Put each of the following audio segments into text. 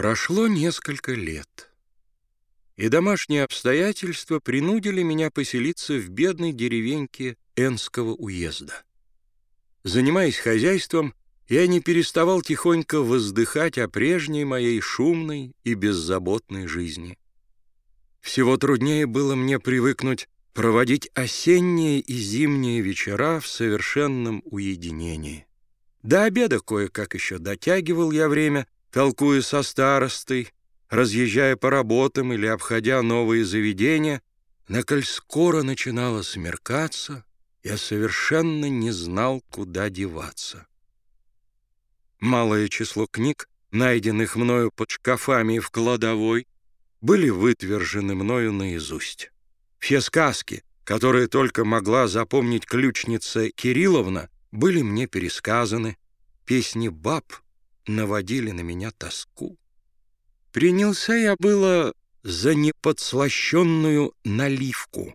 Прошло несколько лет, и домашние обстоятельства принудили меня поселиться в бедной деревеньке Энского уезда. Занимаясь хозяйством, я не переставал тихонько воздыхать о прежней моей шумной и беззаботной жизни. Всего труднее было мне привыкнуть проводить осенние и зимние вечера в совершенном уединении. До обеда кое-как еще дотягивал я время, толкуя со старостой, разъезжая по работам или обходя новые заведения, но коль скоро начинало смеркаться, я совершенно не знал, куда деваться. Малое число книг, найденных мною под шкафами в кладовой, были вытвержены мною наизусть. Все сказки, которые только могла запомнить ключница Кирилловна, были мне пересказаны. Песни баб наводили на меня тоску. Принялся я было за неподслащенную наливку,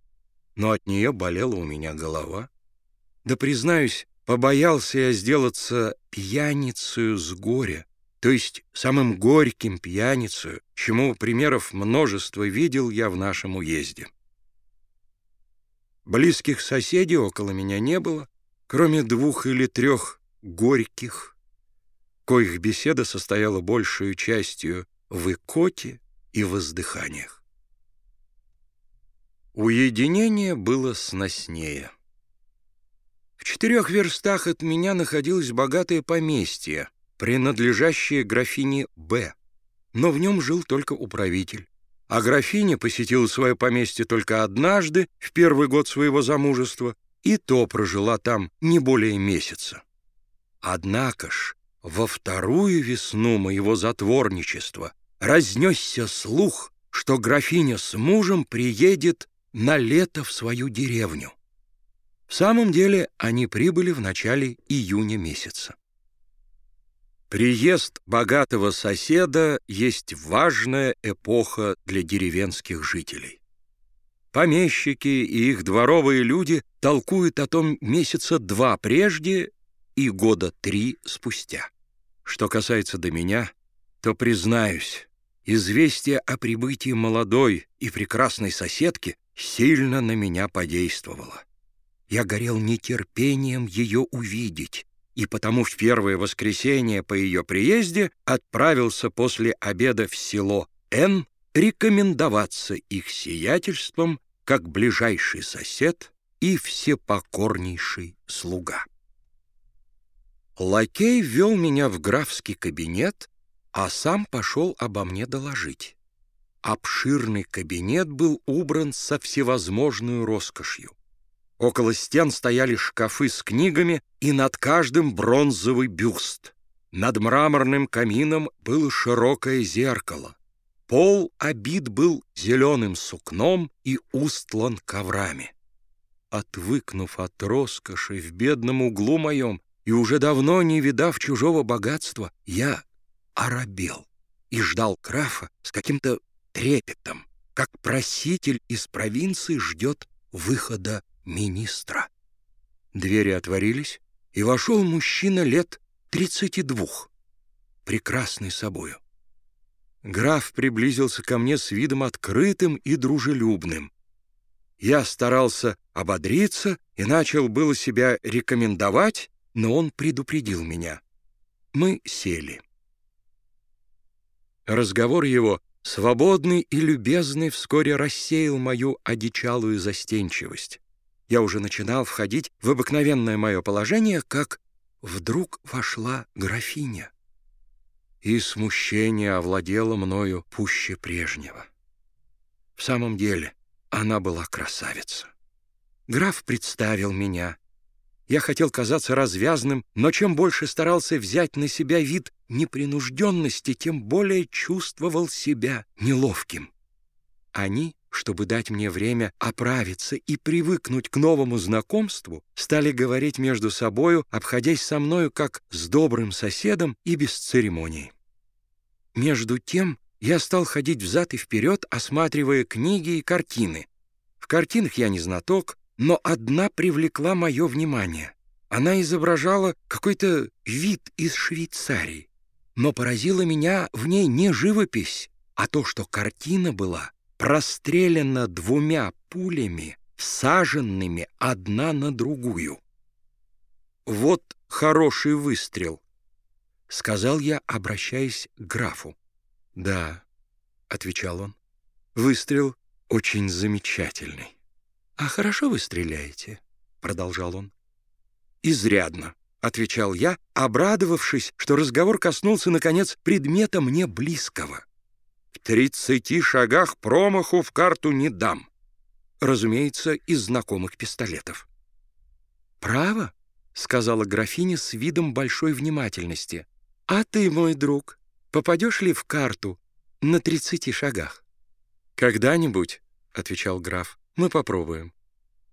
но от нее болела у меня голова. Да, признаюсь, побоялся я сделаться пьяницею с горя, то есть самым горьким пьяницею, чему примеров множество видел я в нашем уезде. Близких соседей около меня не было, кроме двух или трех горьких, коих беседа состояла большую частью в икоте и воздыханиях. Уединение было сноснее. В четырех верстах от меня находилось богатое поместье, принадлежащее графине Б, но в нем жил только управитель а графиня посетила свое поместье только однажды, в первый год своего замужества, и то прожила там не более месяца. Однако ж, во вторую весну моего затворничества разнесся слух, что графиня с мужем приедет на лето в свою деревню. В самом деле они прибыли в начале июня месяца. Приезд богатого соседа есть важная эпоха для деревенских жителей. Помещики и их дворовые люди толкуют о том месяца два прежде и года три спустя. Что касается до меня, то, признаюсь, известие о прибытии молодой и прекрасной соседки сильно на меня подействовало. Я горел нетерпением ее увидеть, и потому в первое воскресенье по ее приезде отправился после обеда в село Н рекомендоваться их сиятельством как ближайший сосед и всепокорнейший слуга. Лакей вел меня в графский кабинет, а сам пошел обо мне доложить. Обширный кабинет был убран со всевозможной роскошью. Около стен стояли шкафы с книгами, и над каждым бронзовый бюст. Над мраморным камином было широкое зеркало. Пол обит был зеленым сукном и устлан коврами. Отвыкнув от роскоши в бедном углу моем и уже давно не видав чужого богатства, я оробел и ждал графа с каким-то трепетом, как проситель из провинции ждет выхода министра. Двери отворились, и вошел мужчина лет тридцати двух, прекрасный собою. Граф приблизился ко мне с видом открытым и дружелюбным. Я старался ободриться и начал было себя рекомендовать, но он предупредил меня. Мы сели. Разговор его, свободный и любезный, вскоре рассеял мою одичалую застенчивость я уже начинал входить в обыкновенное мое положение, как вдруг вошла графиня. И смущение овладело мною пуще прежнего. В самом деле, она была красавица. Граф представил меня. Я хотел казаться развязным, но чем больше старался взять на себя вид непринужденности, тем более чувствовал себя неловким. Они чтобы дать мне время оправиться и привыкнуть к новому знакомству, стали говорить между собою, обходясь со мною как с добрым соседом и без церемоний. Между тем я стал ходить взад и вперед, осматривая книги и картины. В картинах я не знаток, но одна привлекла мое внимание. Она изображала какой-то вид из Швейцарии. но поразила меня в ней не живопись, а то, что картина была прострелена двумя пулями, всаженными одна на другую. «Вот хороший выстрел», — сказал я, обращаясь к графу. «Да», — отвечал он, — «выстрел очень замечательный». «А хорошо вы стреляете?» — продолжал он. «Изрядно», — отвечал я, обрадовавшись, что разговор коснулся, наконец, предмета мне близкого. «В тридцати шагах промаху в карту не дам», разумеется, из знакомых пистолетов. «Право?» — сказала графиня с видом большой внимательности. «А ты, мой друг, попадешь ли в карту на тридцати шагах?» «Когда-нибудь», — отвечал граф, — «мы попробуем.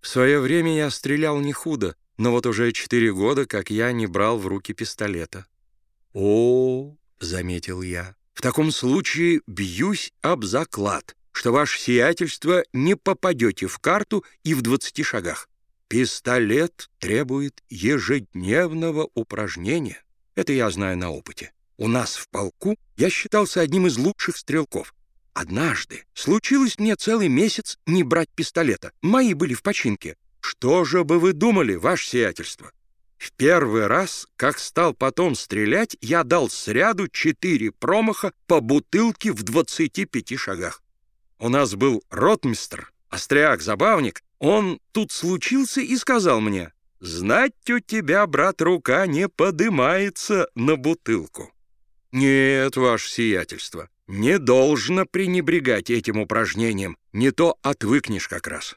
В свое время я стрелял не худо, но вот уже четыре года, как я не брал в руки пистолета». «О, — заметил я, — в таком случае бьюсь об заклад, что ваше сиятельство не попадете в карту и в двадцати шагах. Пистолет требует ежедневного упражнения. Это я знаю на опыте. У нас в полку я считался одним из лучших стрелков. Однажды случилось мне целый месяц не брать пистолета. Мои были в починке. Что же бы вы думали, ваше сиятельство? В первый раз, как стал потом стрелять, я дал сряду четыре промаха по бутылке в 25 шагах. У нас был ротмистр, остряк-забавник. Он тут случился и сказал мне, «Знать у тебя, брат, рука не подымается на бутылку». «Нет, ваше сиятельство, не должно пренебрегать этим упражнением, не то отвыкнешь как раз».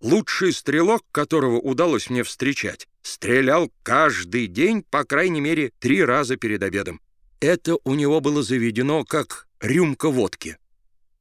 Лучший стрелок, которого удалось мне встречать, стрелял каждый день, по крайней мере, три раза перед обедом. Это у него было заведено как рюмка водки.